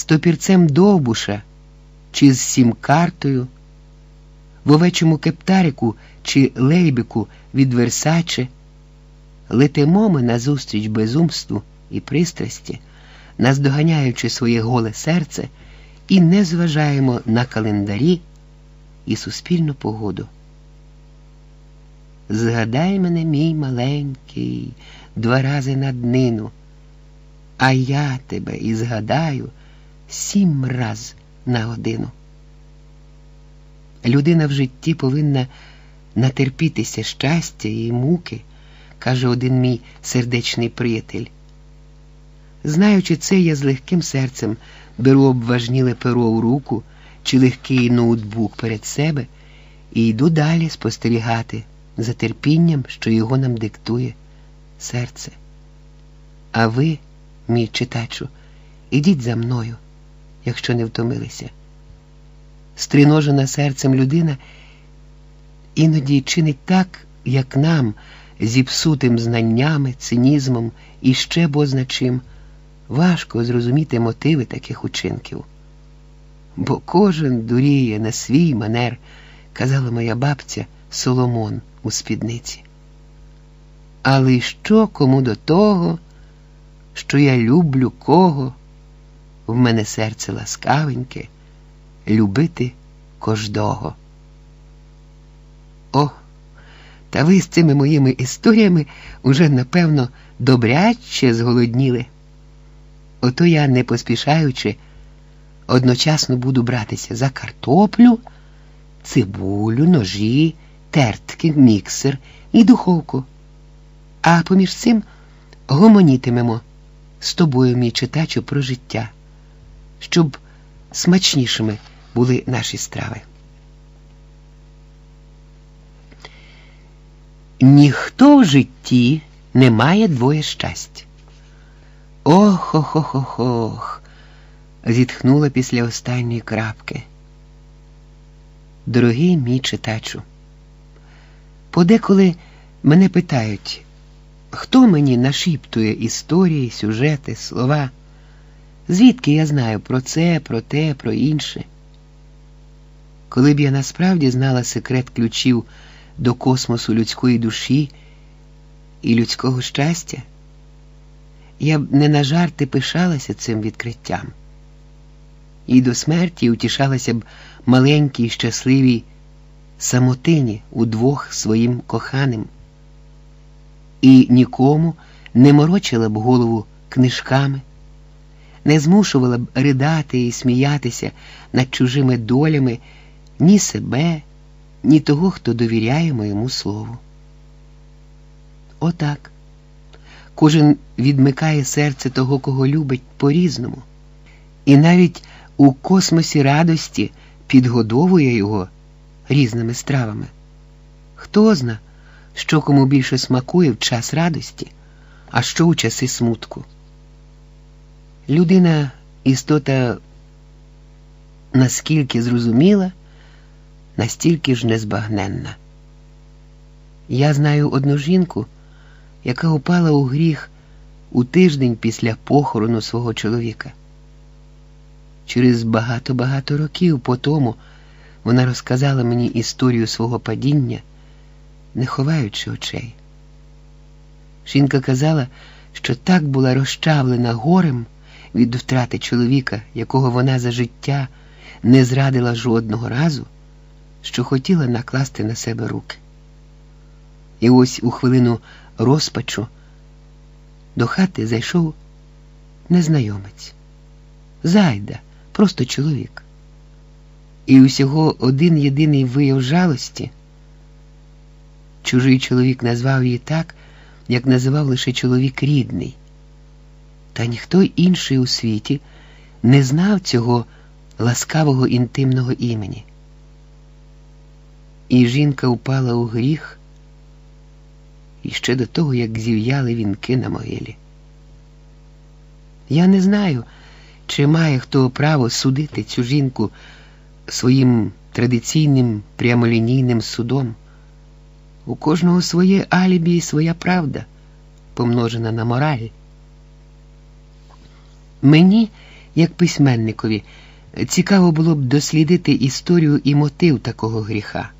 з топірцем довбуша чи з сім-картою, в овечому кептарику чи лейбіку від Версаче, летимо ми назустріч безумству і пристрасті, наздоганяючи своє голе серце, і не зважаємо на календарі і суспільну погоду. Згадай мене, мій маленький, два рази на днину, а я тебе і згадаю сім раз на годину. Людина в житті повинна натерпітися щастя і муки, каже один мій сердечний приятель. Знаючи це, я з легким серцем беру обважніле перо у руку чи легкий ноутбук перед себе і йду далі спостерігати за терпінням, що його нам диктує серце. А ви, мій читачу, ідіть за мною, якщо не втомилися. Стриножена серцем людина іноді чинить так, як нам, зіпсутим знаннями, цинізмом і ще бозначим, важко зрозуміти мотиви таких учинків. Бо кожен дуріє на свій манер, казала моя бабця Соломон у спідниці. Але що кому до того, що я люблю кого, в мене серце ласкавеньке, любити кождого. О, та ви з цими моїми історіями уже, напевно, добряче зголодніли. Ото я, не поспішаючи, одночасно буду братися за картоплю, цибулю, ножі, тертки, міксер і духовку. А поміж цим гомонітимемо з тобою, мій читачу, про життя, щоб смачнішими були наші страви. Ніхто в житті не має двоє щастя. Ох ох ох ох ох зітхнула після останньої крапки. Дорогий мій читачу, подеколи мене питають, хто мені нашіптує історії, сюжети, слова, звідки я знаю про це, про те, про інше. Коли б я насправді знала секрет ключів до космосу людської душі і людського щастя, я б не на жарти пишалася цим відкриттям. І до смерті утішалася б маленькій, щасливій самотині удвох своїм коханим, і нікому не морочила б голову книжками, не змушувала б ридати і сміятися над чужими долями ні себе, ні того, хто довіряє моєму слову. Отак. Кожен відмикає серце того, кого любить по-різному, і навіть у космосі радості підгодовує його різними стравами. Хто зна, що кому більше смакує в час радості, а що у часи смутку. Людина істота наскільки зрозуміла, настільки ж незбагненна. Я знаю одну жінку, яка упала у гріх у тиждень після похорону свого чоловіка. Через багато-багато років по тому вона розказала мені історію свого падіння, не ховаючи очей. Жінка казала, що так була розчавлена горем від втрати чоловіка, якого вона за життя не зрадила жодного разу, що хотіла накласти на себе руки. І ось у хвилину розпачу до хати зайшов незнайомець. Зайда, просто чоловік. І усього один єдиний вияв жалості. Чужий чоловік назвав її так, як називав лише чоловік рідний. Та ніхто інший у світі не знав цього ласкавого інтимного імені. І жінка упала у гріх і ще до того, як зів'яли вінки на могилі. Я не знаю, чи має хто право судити цю жінку своїм традиційним прямолінійним судом. У кожного своє алібі і своя правда, помножена на мораль. Мені як письменникові, цікаво було б дослідити історію і мотив такого гріха.